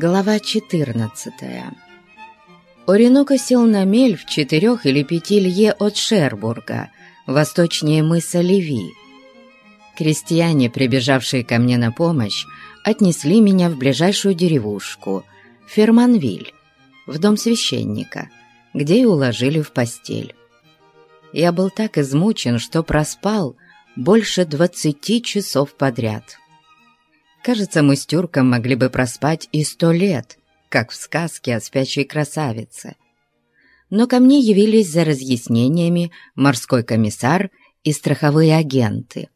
Глава 14 Ореноко сел на мель в четырех или пяти лье от Шербурга, восточнее мыса Леви. Крестьяне, прибежавшие ко мне на помощь, отнесли меня в ближайшую деревушку, Ферманвиль, в дом священника, где и уложили в постель. Я был так измучен, что проспал больше двадцати часов подряд. Кажется, мы с Тюрком могли бы проспать и сто лет, как в сказке о спящей красавице. Но ко мне явились за разъяснениями морской комиссар и страховые агенты.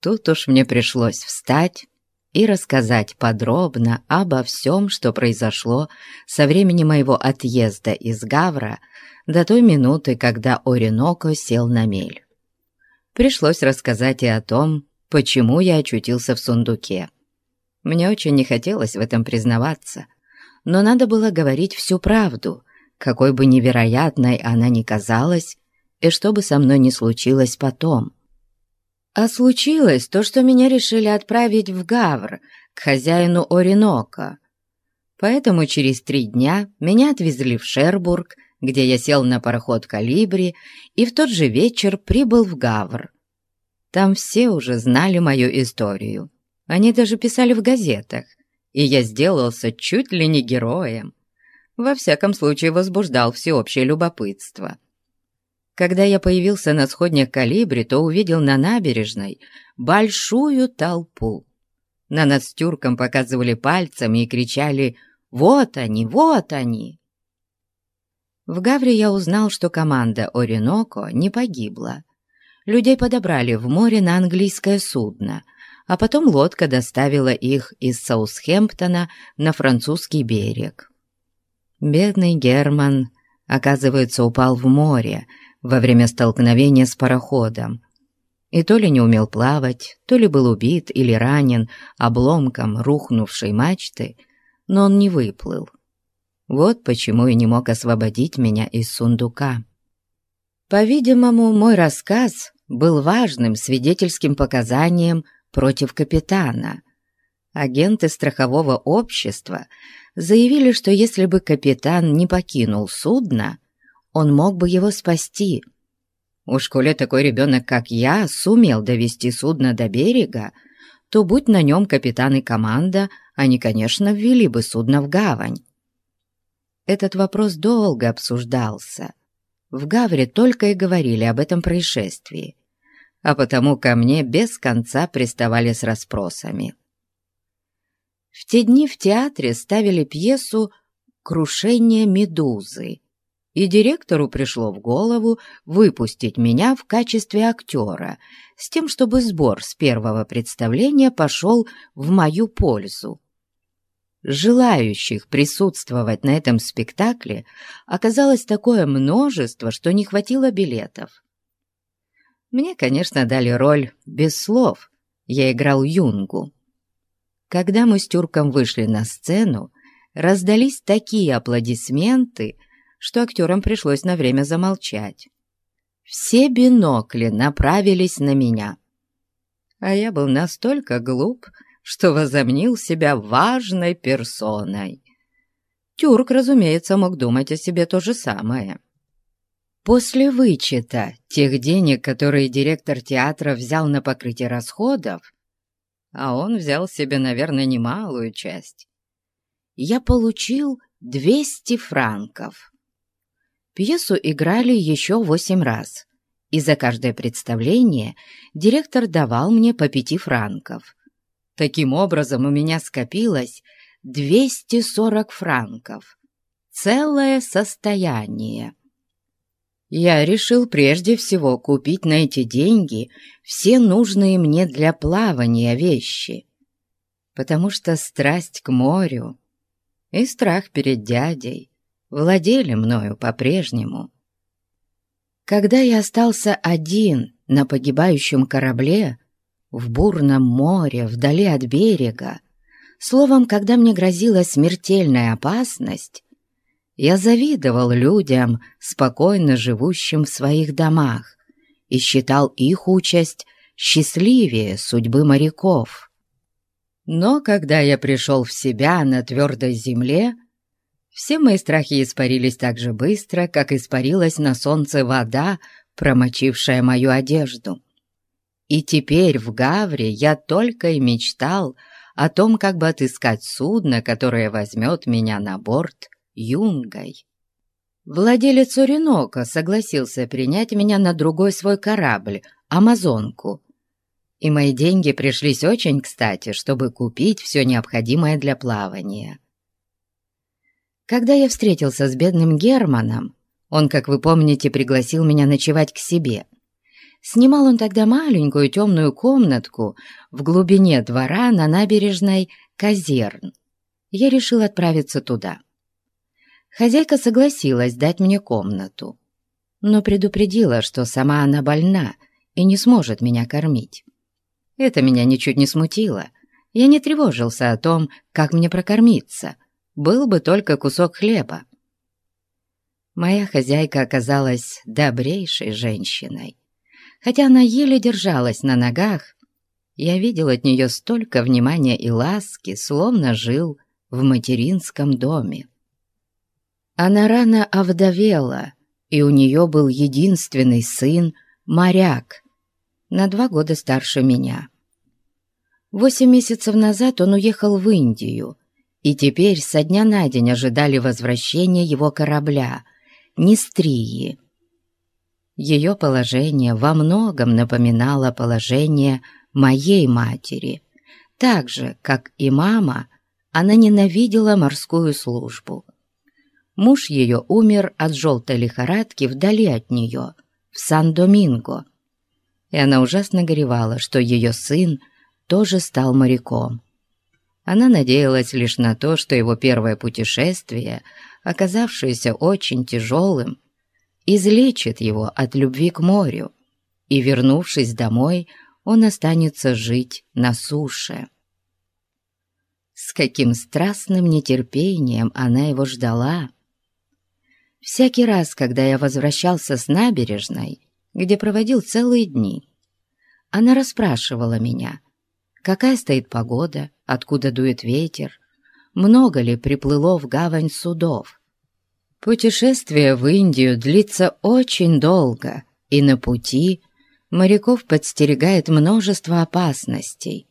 Тут уж мне пришлось встать и рассказать подробно обо всем, что произошло со времени моего отъезда из Гавра до той минуты, когда Ориноко сел на мель. Пришлось рассказать и о том, почему я очутился в сундуке. Мне очень не хотелось в этом признаваться, но надо было говорить всю правду, какой бы невероятной она ни казалась, и что бы со мной ни случилось потом. А случилось то, что меня решили отправить в Гавр, к хозяину Оринока. Поэтому через три дня меня отвезли в Шербург, где я сел на пароход «Калибри» и в тот же вечер прибыл в Гавр. Там все уже знали мою историю. Они даже писали в газетах, и я сделался чуть ли не героем. Во всяком случае, возбуждал всеобщее любопытство. Когда я появился на сходнях Калибри, то увидел на набережной большую толпу. На нас с тюрком показывали пальцами и кричали «Вот они! Вот они!». В Гавре я узнал, что команда «Ориноко» не погибла. Людей подобрали в море на английское судно, а потом лодка доставила их из Саусхемптона на французский берег. Бедный Герман, оказывается, упал в море во время столкновения с пароходом, и то ли не умел плавать, то ли был убит или ранен обломком рухнувшей мачты, но он не выплыл. Вот почему и не мог освободить меня из сундука. По-видимому, мой рассказ был важным свидетельским показанием против капитана. Агенты страхового общества заявили, что если бы капитан не покинул судно, он мог бы его спасти. Уж коли такой ребенок, как я, сумел довести судно до берега, то будь на нем капитан и команда, они, конечно, ввели бы судно в гавань. Этот вопрос долго обсуждался. В Гавре только и говорили об этом происшествии, а потому ко мне без конца приставали с расспросами. В те дни в театре ставили пьесу «Крушение медузы», и директору пришло в голову выпустить меня в качестве актера, с тем, чтобы сбор с первого представления пошел в мою пользу. Желающих присутствовать на этом спектакле оказалось такое множество, что не хватило билетов. Мне, конечно, дали роль без слов, я играл Юнгу. Когда мы с Тюрком вышли на сцену, раздались такие аплодисменты, что актерам пришлось на время замолчать. Все бинокли направились на меня. А я был настолько глуп, что возомнил себя важной персоной. Тюрк, разумеется, мог думать о себе то же самое. После вычета тех денег, которые директор театра взял на покрытие расходов, а он взял себе, наверное, немалую часть, я получил 200 франков. Пьесу играли еще восемь раз, и за каждое представление директор давал мне по пяти франков. Таким образом, у меня скопилось 240 франков. Целое состояние. Я решил прежде всего купить на эти деньги все нужные мне для плавания вещи, потому что страсть к морю и страх перед дядей владели мною по-прежнему. Когда я остался один на погибающем корабле, в бурном море, вдали от берега, словом, когда мне грозила смертельная опасность, я завидовал людям, спокойно живущим в своих домах, и считал их участь счастливее судьбы моряков. Но когда я пришел в себя на твердой земле, все мои страхи испарились так же быстро, как испарилась на солнце вода, промочившая мою одежду. И теперь в Гавре я только и мечтал о том, как бы отыскать судно, которое возьмет меня на борт юнгой. Владелец Оринока согласился принять меня на другой свой корабль, Амазонку, и мои деньги пришлись очень кстати, чтобы купить все необходимое для плавания. Когда я встретился с бедным Германом, он, как вы помните, пригласил меня ночевать к себе. Снимал он тогда маленькую темную комнатку в глубине двора на набережной Казерн. Я решил отправиться туда. Хозяйка согласилась дать мне комнату, но предупредила, что сама она больна и не сможет меня кормить. Это меня ничуть не смутило. Я не тревожился о том, как мне прокормиться. Был бы только кусок хлеба. Моя хозяйка оказалась добрейшей женщиной. Хотя она еле держалась на ногах, я видел от нее столько внимания и ласки, словно жил в материнском доме. Она рано овдовела, и у нее был единственный сын, моряк, на два года старше меня. Восемь месяцев назад он уехал в Индию, и теперь со дня на день ожидали возвращения его корабля «Нестрии». Ее положение во многом напоминало положение моей матери. Так же, как и мама, она ненавидела морскую службу. Муж ее умер от желтой лихорадки вдали от нее, в Сан-Доминго, и она ужасно горевала, что ее сын тоже стал моряком. Она надеялась лишь на то, что его первое путешествие, оказавшееся очень тяжелым, излечит его от любви к морю, и, вернувшись домой, он останется жить на суше. С каким страстным нетерпением она его ждала. Всякий раз, когда я возвращался с набережной, где проводил целые дни. Она расспрашивала меня, какая стоит погода, откуда дует ветер, много ли приплыло в гавань судов. Путешествие в Индию длится очень долго, и на пути моряков подстерегает множество опасностей.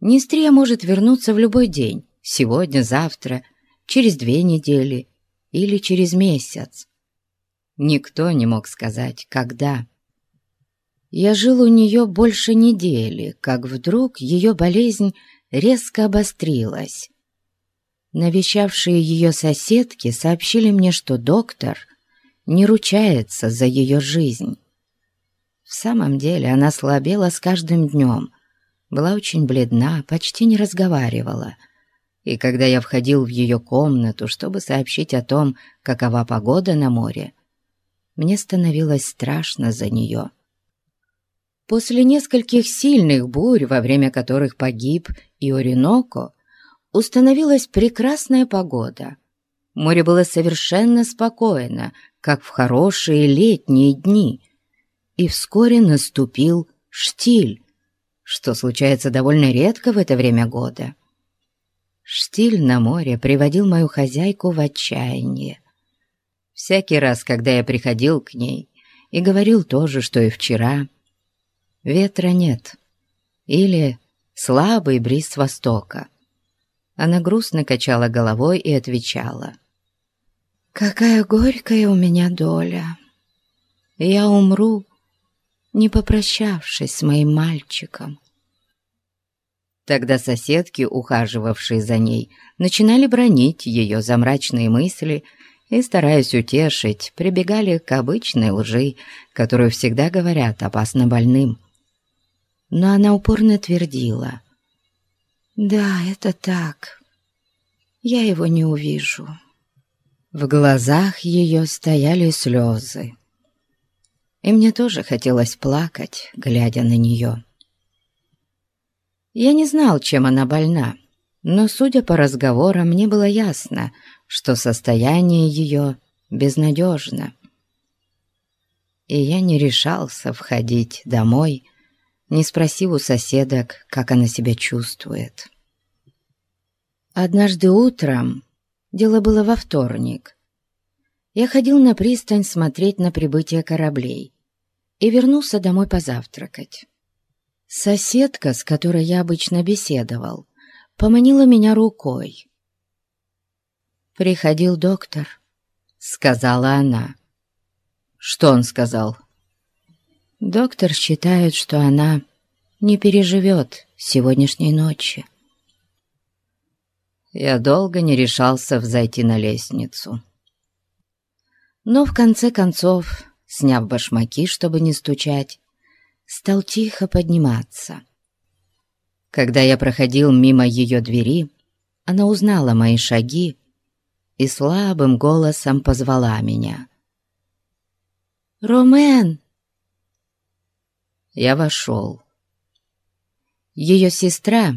Нестрия может вернуться в любой день, сегодня, завтра, через две недели или через месяц. Никто не мог сказать, когда. Я жил у нее больше недели, как вдруг ее болезнь резко обострилась. Навещавшие ее соседки сообщили мне, что доктор не ручается за ее жизнь. В самом деле она слабела с каждым днем, была очень бледна, почти не разговаривала. И когда я входил в ее комнату, чтобы сообщить о том, какова погода на море, мне становилось страшно за нее. После нескольких сильных бурь, во время которых погиб и Ориноко, установилась прекрасная погода. Море было совершенно спокойно, как в хорошие летние дни, и вскоре наступил штиль, что случается довольно редко в это время года. Штиль на море приводил мою хозяйку в отчаяние. Всякий раз, когда я приходил к ней и говорил то же, что и вчера, ветра нет, или слабый бриз с востока. Она грустно качала головой и отвечала. «Какая горькая у меня доля! Я умру, не попрощавшись с моим мальчиком». Тогда соседки, ухаживавшие за ней, начинали бронить ее за мрачные мысли и, стараясь утешить, прибегали к обычной лжи, которую всегда говорят опасно больным. Но она упорно твердила. «Да, это так. Я его не увижу». В глазах ее стояли слезы. И мне тоже хотелось плакать, глядя на нее. Я не знал, чем она больна, но, судя по разговорам, мне было ясно, что состояние ее безнадежно. И я не решался входить домой, не спросив у соседок, как она себя чувствует. Однажды утром, дело было во вторник, я ходил на пристань смотреть на прибытие кораблей и вернулся домой позавтракать. Соседка, с которой я обычно беседовал, поманила меня рукой. «Приходил доктор», — сказала она. «Что он сказал?» «Доктор считает, что она не переживет сегодняшней ночи». Я долго не решался взойти на лестницу. Но в конце концов, сняв башмаки, чтобы не стучать, стал тихо подниматься. Когда я проходил мимо ее двери, она узнала мои шаги и слабым голосом позвала меня. «Ромен!» Я вошел. Ее сестра,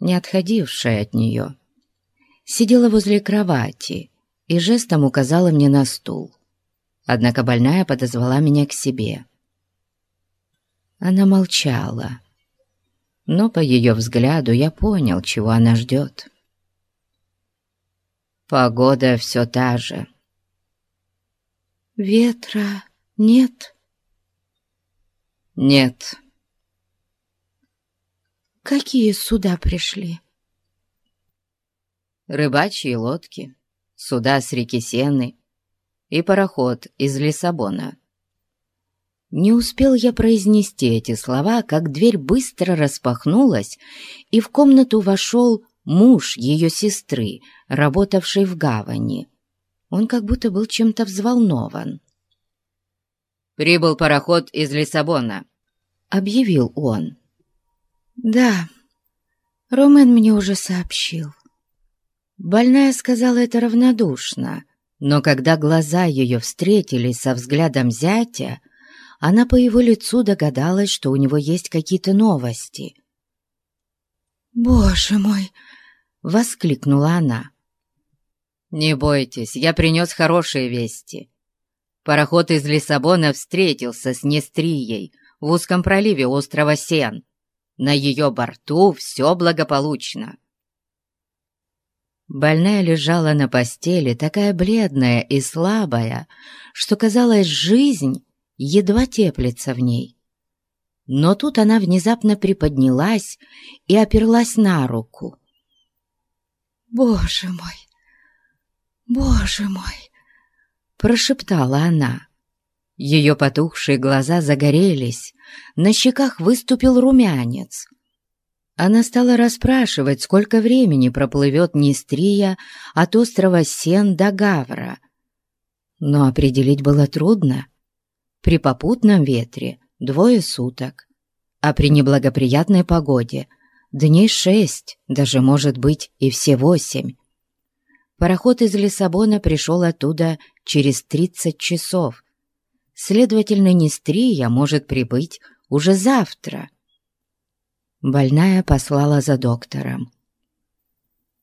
не отходившая от нее, сидела возле кровати и жестом указала мне на стул. Однако больная подозвала меня к себе. Она молчала, но по ее взгляду я понял, чего она ждет. Погода все та же. «Ветра нет?» «Нет». «Какие суда пришли?» «Рыбачьи лодки, суда с реки Сены и пароход из Лиссабона». Не успел я произнести эти слова, как дверь быстро распахнулась, и в комнату вошел муж ее сестры, работавший в гавани. Он как будто был чем-то взволнован. «Прибыл пароход из Лиссабона», — объявил он. «Да, Ромен мне уже сообщил». Больная сказала это равнодушно, но когда глаза ее встретились со взглядом зятя, она по его лицу догадалась, что у него есть какие-то новости. «Боже мой!» — воскликнула она. «Не бойтесь, я принес хорошие вести. Пароход из Лиссабона встретился с Нестрией в узком проливе острова Сен. На ее борту все благополучно». Больная лежала на постели, такая бледная и слабая, что, казалось, жизнь едва теплится в ней. Но тут она внезапно приподнялась и оперлась на руку. «Боже мой! Боже мой!» — прошептала она. Ее потухшие глаза загорелись, на щеках выступил румянец. Она стала расспрашивать, сколько времени проплывет Нестрия от острова Сен до Гавра. Но определить было трудно. При попутном ветре двое суток, а при неблагоприятной погоде дней шесть, даже, может быть, и все восемь. Пароход из Лиссабона пришел оттуда через тридцать часов. Следовательно, Нестрия может прибыть уже завтра. Больная послала за доктором.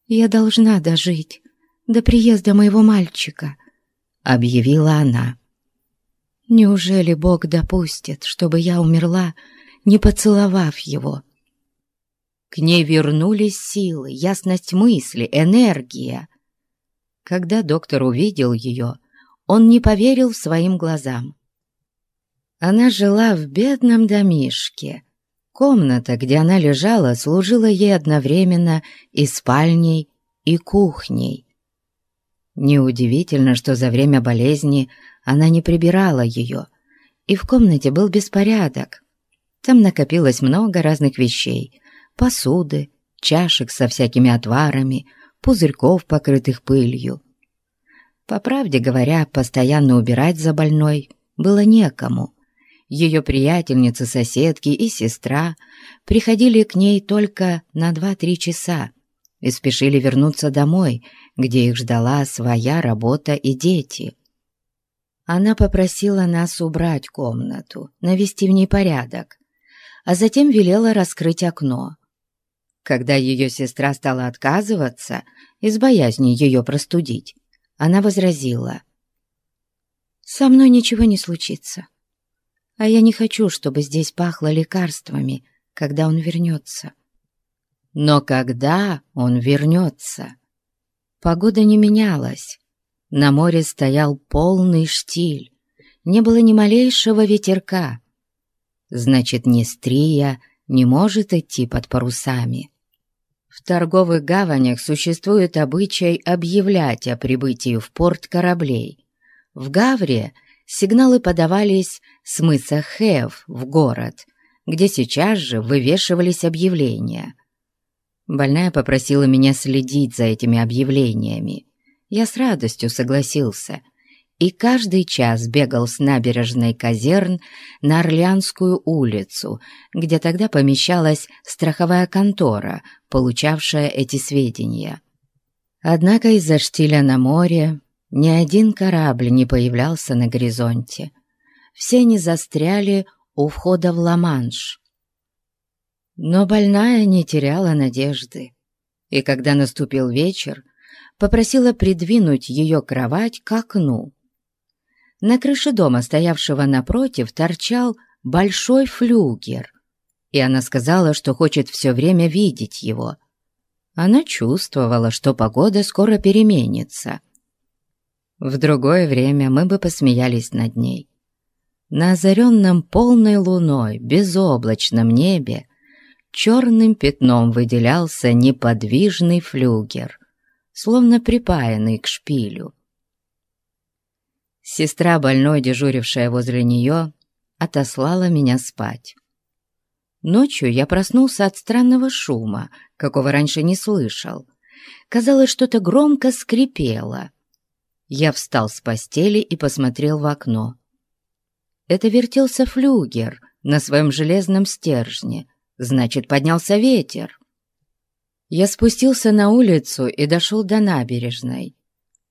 «Я должна дожить до приезда моего мальчика», — объявила она. Неужели Бог допустит, чтобы я умерла, не поцеловав его? К ней вернулись силы, ясность мысли, энергия. Когда доктор увидел ее, он не поверил своим глазам. Она жила в бедном домишке. Комната, где она лежала, служила ей одновременно и спальней, и кухней. Неудивительно, что за время болезни она не прибирала ее, и в комнате был беспорядок. Там накопилось много разных вещей, посуды, чашек со всякими отварами, пузырьков, покрытых пылью. По правде говоря, постоянно убирать за больной было некому. Ее приятельницы, соседки и сестра приходили к ней только на два-три часа и спешили вернуться домой, где их ждала своя работа и дети. Она попросила нас убрать комнату, навести в ней порядок, а затем велела раскрыть окно. Когда ее сестра стала отказываться, из боязни ее простудить, она возразила. «Со мной ничего не случится. А я не хочу, чтобы здесь пахло лекарствами, когда он вернется. Но когда он вернется? Погода не менялась. На море стоял полный штиль. Не было ни малейшего ветерка. Значит, Нестрия не может идти под парусами. В торговых гаванях существует обычай объявлять о прибытии в порт кораблей. В Гавре сигналы подавались с мыса Хев в город, где сейчас же вывешивались объявления. Больная попросила меня следить за этими объявлениями. Я с радостью согласился — и каждый час бегал с набережной Казерн на Орлеанскую улицу, где тогда помещалась страховая контора, получавшая эти сведения. Однако из-за штиля на море ни один корабль не появлялся на горизонте. Все они застряли у входа в Ла-Манш. Но больная не теряла надежды, и когда наступил вечер, попросила придвинуть ее кровать к окну. На крыше дома, стоявшего напротив, торчал большой флюгер, и она сказала, что хочет все время видеть его. Она чувствовала, что погода скоро переменится. В другое время мы бы посмеялись над ней. На озаренном полной луной, безоблачном небе черным пятном выделялся неподвижный флюгер, словно припаянный к шпилю. Сестра больной, дежурившая возле нее, отослала меня спать. Ночью я проснулся от странного шума, какого раньше не слышал. Казалось, что-то громко скрипело. Я встал с постели и посмотрел в окно. Это вертелся флюгер на своем железном стержне, значит, поднялся ветер. Я спустился на улицу и дошел до набережной.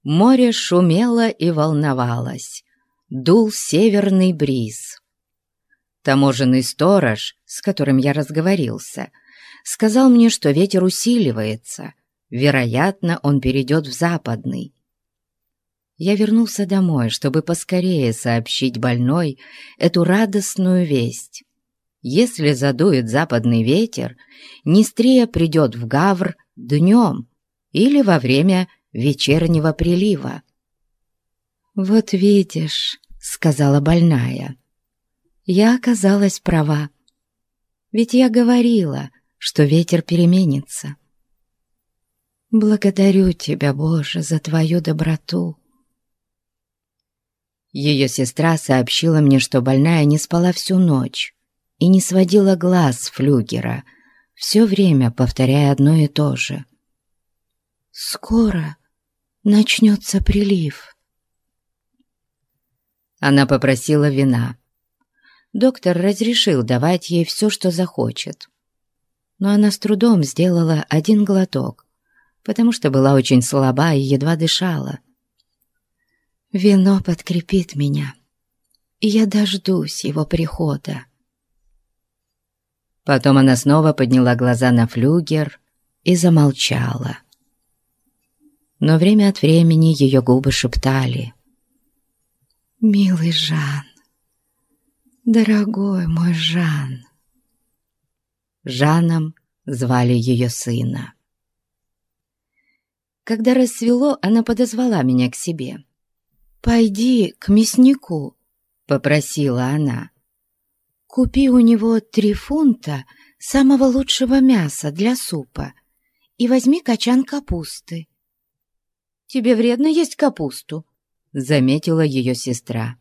Море шумело и волновалось. Дул северный бриз. Таможенный сторож, с которым я разговорился, сказал мне, что ветер усиливается. Вероятно, он перейдет в западный. Я вернулся домой, чтобы поскорее сообщить больной эту радостную весть. Если задует западный ветер, Нестрия придет в Гавр днем или во время вечернего прилива. «Вот видишь», — сказала больная, — «я оказалась права. Ведь я говорила, что ветер переменится. Благодарю тебя, Боже, за твою доброту». Ее сестра сообщила мне, что больная не спала всю ночь и не сводила глаз с флюгера, все время повторяя одно и то же. «Скоро начнется прилив. Она попросила вина. Доктор разрешил давать ей все, что захочет. Но она с трудом сделала один глоток, потому что была очень слаба и едва дышала. «Вино подкрепит меня, и я дождусь его прихода». Потом она снова подняла глаза на флюгер и замолчала но время от времени ее губы шептали. «Милый Жан, дорогой мой Жан». Жаном звали ее сына. Когда рассвело, она подозвала меня к себе. «Пойди к мяснику», — попросила она. «Купи у него три фунта самого лучшего мяса для супа и возьми качан капусты тебе вредно есть капусту», — заметила ее сестра.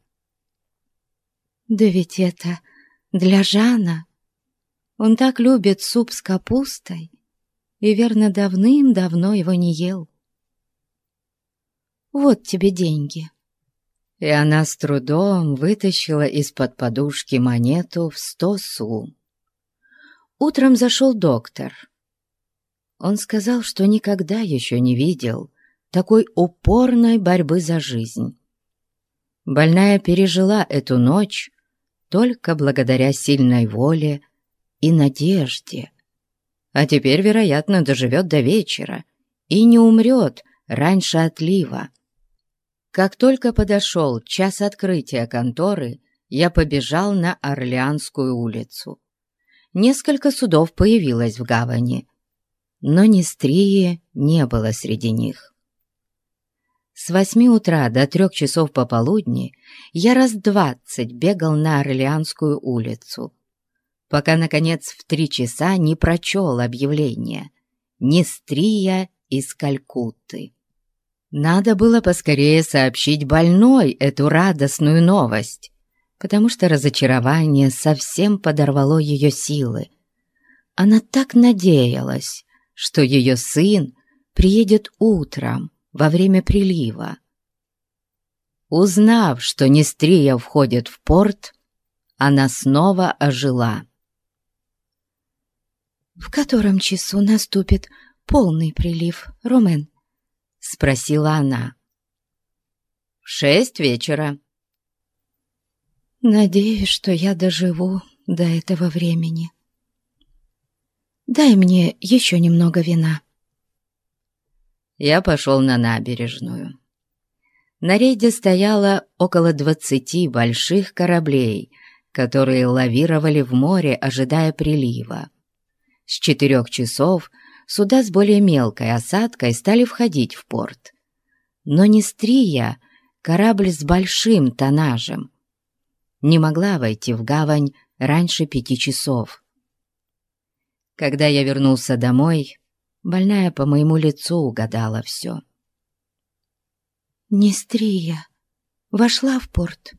«Да ведь это для Жана. Он так любит суп с капустой и, верно, давным-давно его не ел. Вот тебе деньги». И она с трудом вытащила из-под подушки монету в сто су. Утром зашел доктор. Он сказал, что никогда еще не видел такой упорной борьбы за жизнь. Больная пережила эту ночь только благодаря сильной воле и надежде. А теперь, вероятно, доживет до вечера и не умрет раньше отлива. Как только подошел час открытия конторы, я побежал на Орлеанскую улицу. Несколько судов появилось в гавани, но Нестрии не было среди них. С восьми утра до трех часов пополудни я раз двадцать бегал на Орлеанскую улицу, пока, наконец, в три часа не прочел объявление «Нестрия из Калькутты». Надо было поскорее сообщить больной эту радостную новость, потому что разочарование совсем подорвало ее силы. Она так надеялась, что ее сын приедет утром во время прилива. Узнав, что Нестрия входит в порт, она снова ожила. «В котором часу наступит полный прилив, Ромен?» — спросила она. «В шесть вечера». «Надеюсь, что я доживу до этого времени. Дай мне еще немного вина». Я пошел на набережную. На рейде стояло около двадцати больших кораблей, которые лавировали в море, ожидая прилива. С четырех часов суда с более мелкой осадкой стали входить в порт. Но Нестрия, корабль с большим тоннажем, не могла войти в гавань раньше пяти часов. Когда я вернулся домой, больная по моему лицу угадала все. «Нестрия вошла в порт?»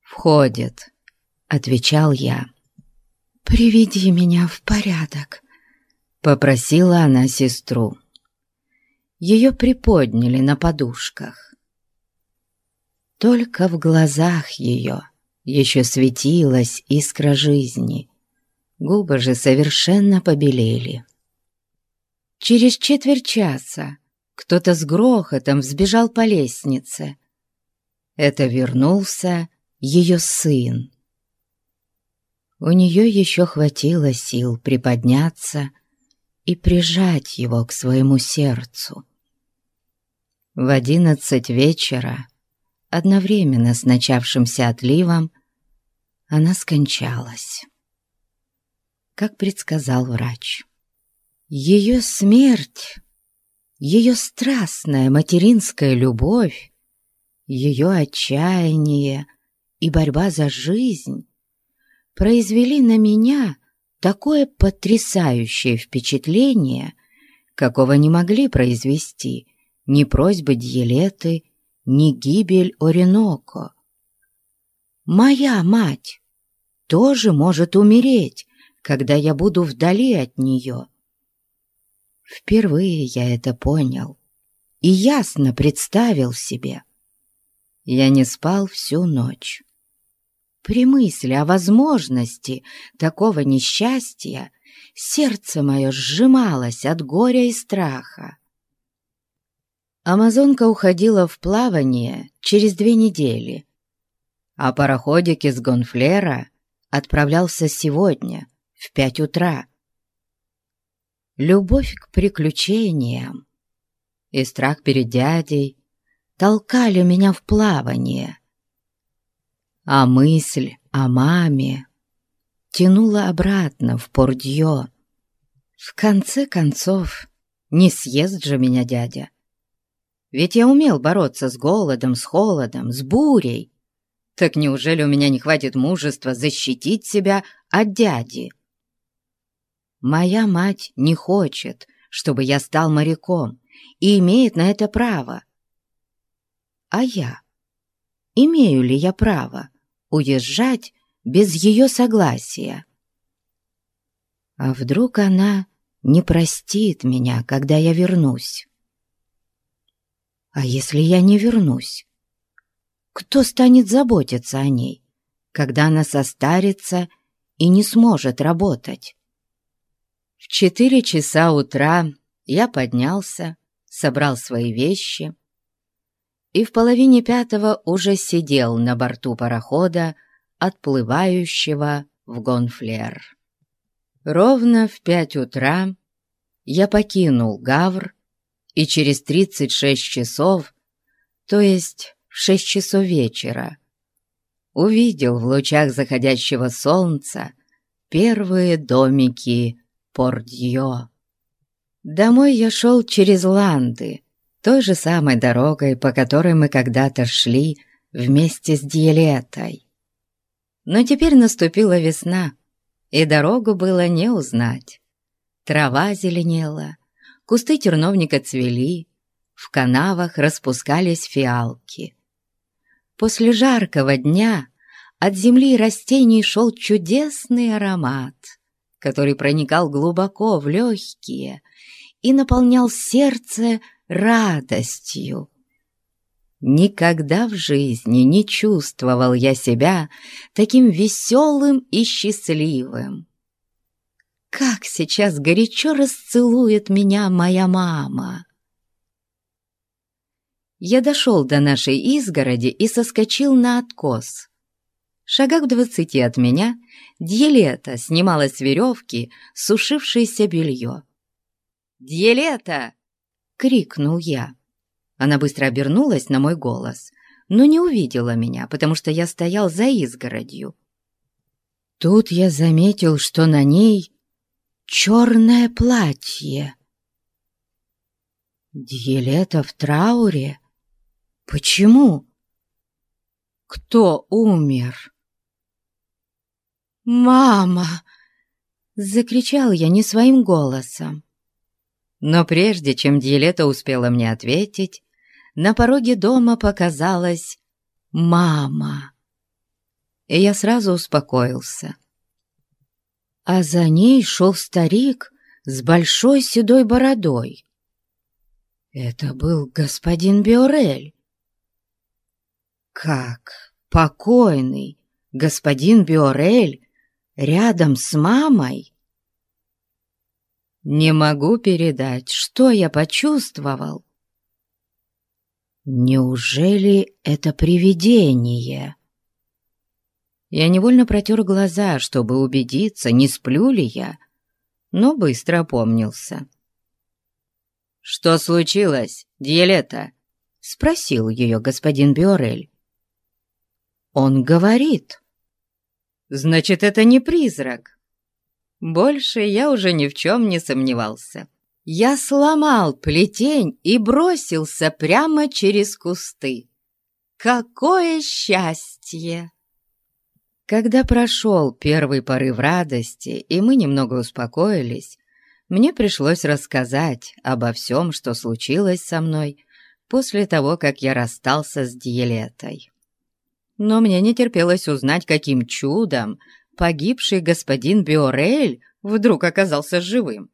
«Входит», — отвечал я. «Приведи меня в порядок», — попросила она сестру. Ее приподняли на подушках. Только в глазах ее еще светилась искра жизни, губы же совершенно побелели. Через четверть часа кто-то с грохотом взбежал по лестнице. Это вернулся ее сын. У нее еще хватило сил приподняться и прижать его к своему сердцу. В одиннадцать вечера, одновременно с начавшимся отливом, она скончалась. Как предсказал врач. Ее смерть, ее страстная материнская любовь, ее отчаяние и борьба за жизнь произвели на меня такое потрясающее впечатление, какого не могли произвести ни просьбы Дьелеты, ни гибель Ореноко. Моя мать тоже может умереть, когда я буду вдали от нее. Впервые я это понял и ясно представил себе. Я не спал всю ночь. При мысли о возможности такого несчастья сердце мое сжималось от горя и страха. Амазонка уходила в плавание через две недели, а пароходик из Гонфлера отправлялся сегодня в пять утра. Любовь к приключениям и страх перед дядей толкали меня в плавание — а мысль о маме тянула обратно в Пордье. В конце концов, не съест же меня дядя. Ведь я умел бороться с голодом, с холодом, с бурей. Так неужели у меня не хватит мужества защитить себя от дяди? Моя мать не хочет, чтобы я стал моряком, и имеет на это право. А я? Имею ли я право? Уезжать без ее согласия. А вдруг она не простит меня, когда я вернусь? А если я не вернусь? Кто станет заботиться о ней, когда она состарится и не сможет работать? В четыре часа утра я поднялся, собрал свои вещи и в половине пятого уже сидел на борту парохода, отплывающего в Гонфлер. Ровно в пять утра я покинул Гавр, и через тридцать шесть часов, то есть в шесть часов вечера, увидел в лучах заходящего солнца первые домики Пордьё. Домой я шел через Ланды, той же самой дорогой, по которой мы когда-то шли вместе с Диелетой. Но теперь наступила весна, и дорогу было не узнать. Трава зеленела, кусты терновника цвели, в канавах распускались фиалки. После жаркого дня от земли и растений шел чудесный аромат, который проникал глубоко в легкие и наполнял сердце радостью. Никогда в жизни не чувствовал я себя таким веселым и счастливым. Как сейчас горячо расцелует меня моя мама! Я дошел до нашей изгороди и соскочил на откос. Шагах в двадцати от меня Дьелета снимала с веревки сушившееся белье. «Дьелета!» — крикнул я. Она быстро обернулась на мой голос, но не увидела меня, потому что я стоял за изгородью. Тут я заметил, что на ней черное платье. Дьелета в трауре? Почему? Кто умер? «Мама!» — закричал я не своим голосом. Но прежде чем Диелета успела мне ответить, на пороге дома показалась мама. И я сразу успокоился. А за ней шел старик с большой седой бородой. Это был господин Биорель. Как покойный господин Биорель рядом с мамой? Не могу передать, что я почувствовал. Неужели это привидение? Я невольно протер глаза, чтобы убедиться, не сплю ли я, но быстро опомнился. «Что случилось, Диелета?» — спросил ее господин Биорель. «Он говорит». «Значит, это не призрак?» Больше я уже ни в чем не сомневался. Я сломал плетень и бросился прямо через кусты. Какое счастье! Когда прошел первый порыв радости, и мы немного успокоились, мне пришлось рассказать обо всем, что случилось со мной после того, как я расстался с Диелетой. Но мне не терпелось узнать, каким чудом погибший господин Биорель вдруг оказался живым.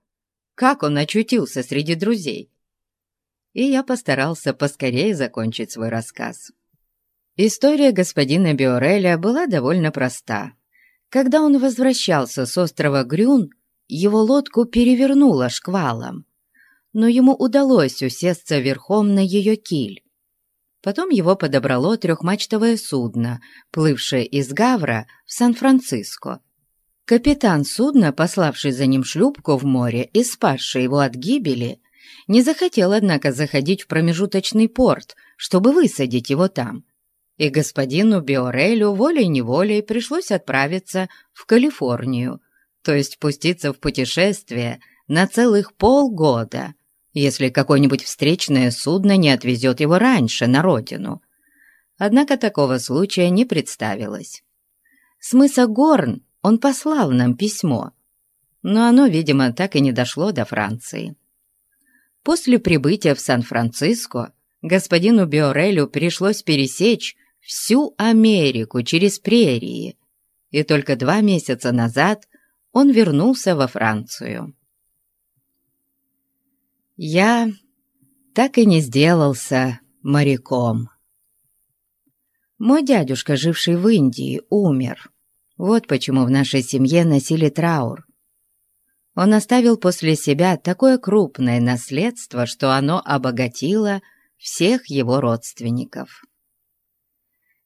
Как он очутился среди друзей? И я постарался поскорее закончить свой рассказ. История господина Биореля была довольно проста. Когда он возвращался с острова Грюн, его лодку перевернуло шквалом, но ему удалось усесться верхом на ее киль. Потом его подобрало трехмачтовое судно, плывшее из Гавра в Сан-Франциско. Капитан судна, пославший за ним шлюпку в море и спасший его от гибели, не захотел, однако, заходить в промежуточный порт, чтобы высадить его там. И господину Биорелю волей-неволей пришлось отправиться в Калифорнию, то есть пуститься в путешествие на целых полгода – если какое-нибудь встречное судно не отвезет его раньше на родину. Однако такого случая не представилось. С мыса Горн он послал нам письмо, но оно, видимо, так и не дошло до Франции. После прибытия в Сан-Франциско господину Биорелю пришлось пересечь всю Америку через прерии, и только два месяца назад он вернулся во Францию я так и не сделался моряком. Мой дядюшка, живший в Индии, умер. Вот почему в нашей семье носили траур. Он оставил после себя такое крупное наследство, что оно обогатило всех его родственников.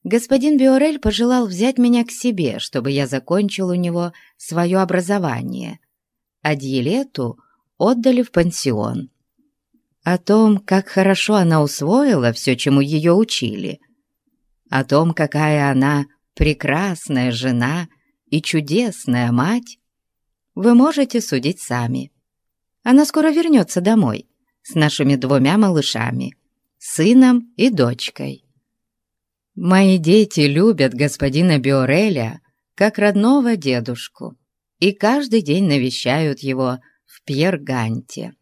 Господин Биорель пожелал взять меня к себе, чтобы я закончил у него свое образование, а Диелету отдали в пансион. О том, как хорошо она усвоила все, чему ее учили. О том, какая она прекрасная жена и чудесная мать, вы можете судить сами. Она скоро вернется домой с нашими двумя малышами, сыном и дочкой. Мои дети любят господина Биореля как родного дедушку и каждый день навещают его в Пьерганте.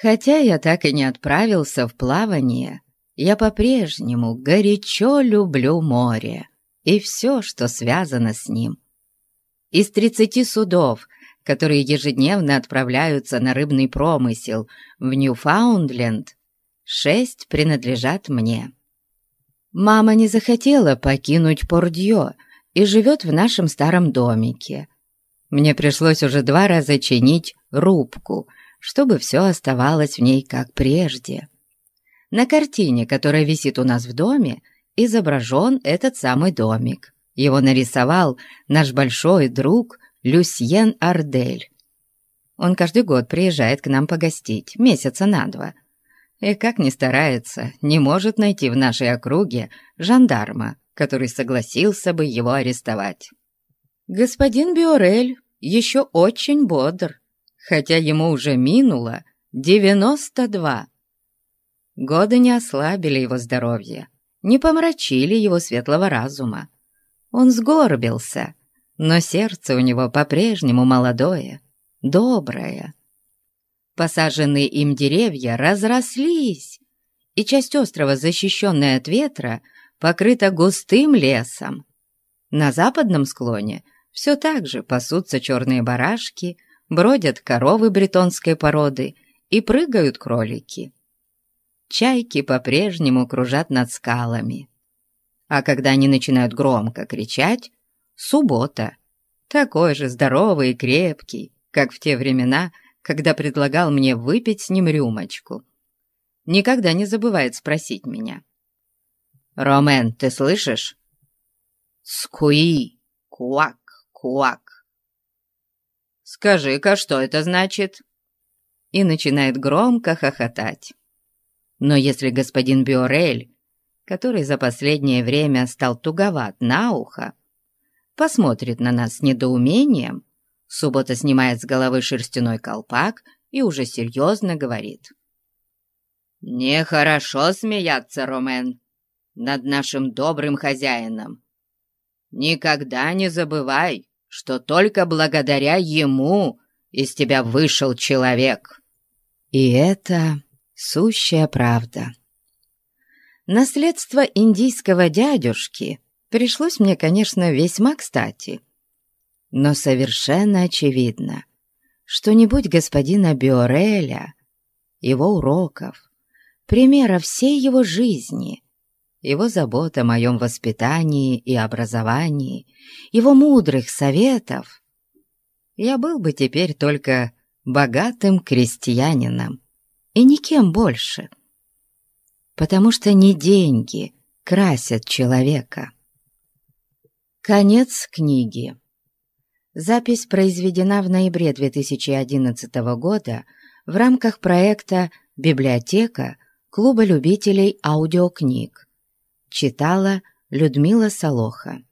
Хотя я так и не отправился в плавание, я по-прежнему горячо люблю море и все, что связано с ним. Из тридцати судов, которые ежедневно отправляются на рыбный промысел в Ньюфаундленд, шесть принадлежат мне. Мама не захотела покинуть Пордье и живет в нашем старом домике. Мне пришлось уже два раза чинить рубку, чтобы все оставалось в ней как прежде. На картине, которая висит у нас в доме, изображен этот самый домик. Его нарисовал наш большой друг Люсьен Ардель. Он каждый год приезжает к нам погостить, месяца на два. И как ни старается, не может найти в нашей округе жандарма, который согласился бы его арестовать. Господин Биорель еще очень бодр, хотя ему уже минуло девяносто два. Годы не ослабили его здоровье, не помрачили его светлого разума. Он сгорбился, но сердце у него по-прежнему молодое, доброе. Посаженные им деревья разрослись, и часть острова, защищенная от ветра, покрыта густым лесом. На западном склоне все так же пасутся черные барашки, бродят коровы бретонской породы и прыгают кролики чайки по-прежнему кружат над скалами. А когда они начинают громко кричать, суббота, такой же здоровый и крепкий, как в те времена, когда предлагал мне выпить с ним рюмочку. Никогда не забывает спросить меня. «Ромен, ты слышишь?» «Скуи! Куак! Куак!» «Скажи-ка, что это значит?» И начинает громко хохотать. Но если господин Биорель, который за последнее время стал туговат на ухо, посмотрит на нас с недоумением, Суббота снимает с головы шерстяной колпак и уже серьезно говорит. «Нехорошо смеяться, Ромен, над нашим добрым хозяином. Никогда не забывай, что только благодаря ему из тебя вышел человек». И это сущая правда. Наследство индийского дядюшки пришлось мне, конечно, весьма кстати. Но совершенно очевидно, что не будь господина Биореля, его уроков, примера всей его жизни, его забот о моем воспитании и образовании, его мудрых советов, я был бы теперь только богатым крестьянином, и никем больше. Потому что не деньги красят человека. Конец книги. Запись произведена в ноябре 2011 года в рамках проекта «Библиотека» Клуба любителей аудиокниг. Читала Людмила Солоха.